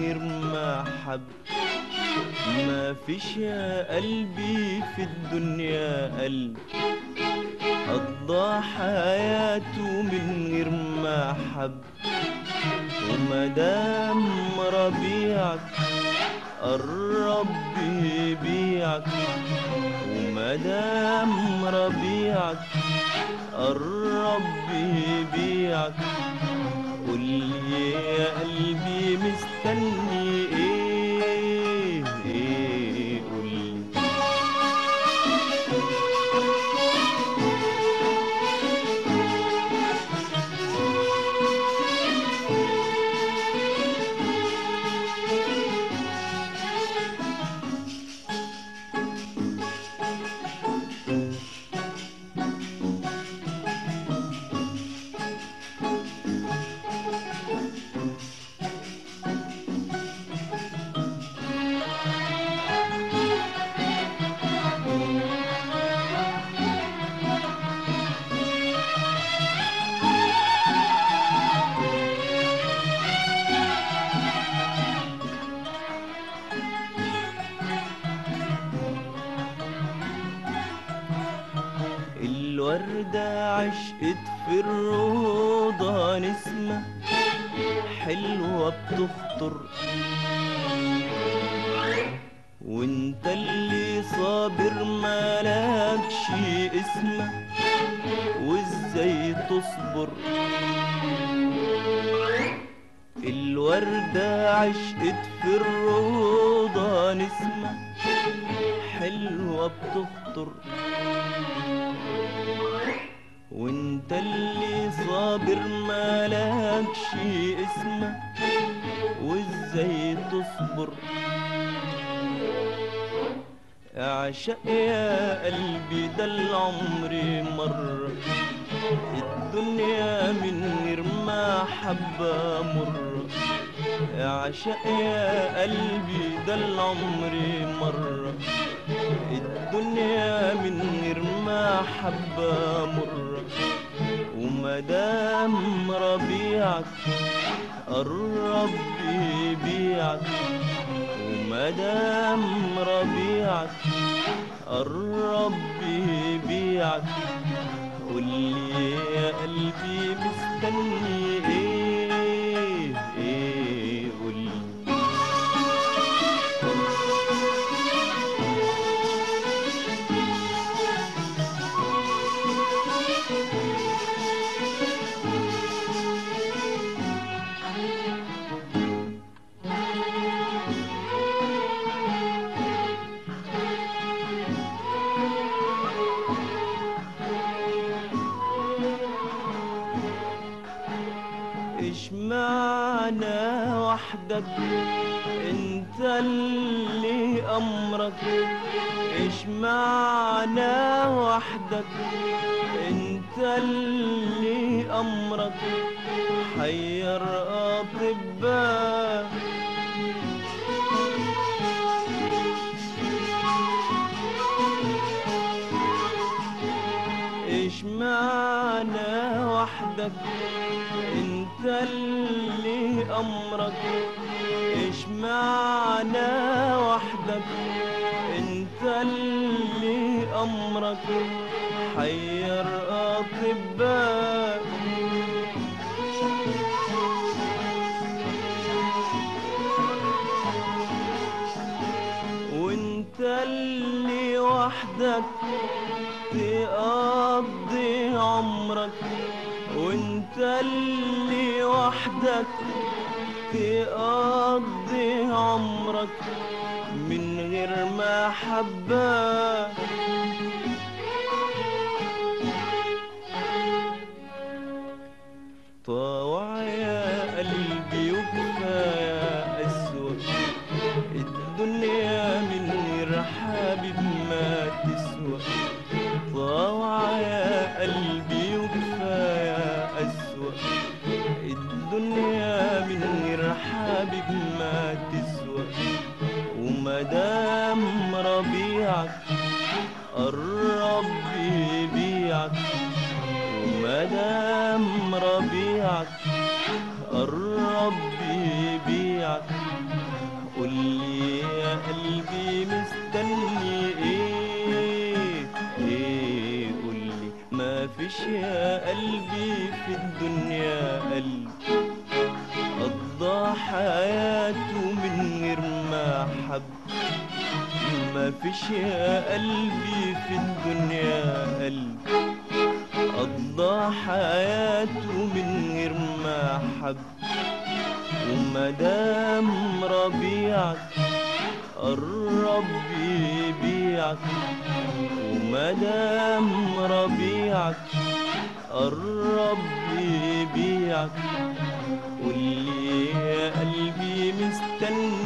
غير ما حب. ما فيش يا قلبي في الدنيا قلب. قضى حياته من غير ما حب. ومدام ربيعك قرب بيبيعك ومدام ربيعك قرب بيبيعك قولي عشقت في الروضة نسمة حلوة بتخطر. وانت اللي صابر مالكش اسمة وازاي تصبر؟ الوردة عشقت في الروضة نسمة حلوة بتخطر. صابر مالكش اسمه وازاي تصبر اعشق يا قلبي ده العمر مرة الدنيا من غير ما حبة مرة اعشق يا قلبي ده العمر مرة الدنيا من غير ما حبة مرة ومدام ربيعك قرب بيبيعك ومدام ربيعك قرب بيبيعك قولي يا قلبي مستني وحدك انت اللي أمرك. إيش معنى وحدك؟ انت اللي أمرك. حير أطباء. إيش معنى وحدك؟ اللي أمرك إيش معنى وحدك؟ أنت اللي أمرك حير أطباء. وأنت اللي وحدك تقضي عمرك. اللي وحدك تقضي عمرك من غير ما الدنيا من غير حبيب ما تسوى ومدام ربيعك بيبيعك ربيعك ومدام ربيعك قرب يبيعك. قولي يا قلبي مستني ما فيش يا قلبي في الدنيا قلب قضى حياته من غير ما حب. ما فيش يا قلبي في الدنيا قلب قضى حياته من غير ما حب. ومدام ربيعك قرب يبيعك ومدام ربيعك قرب يبيعك قولي يا قلبي مستني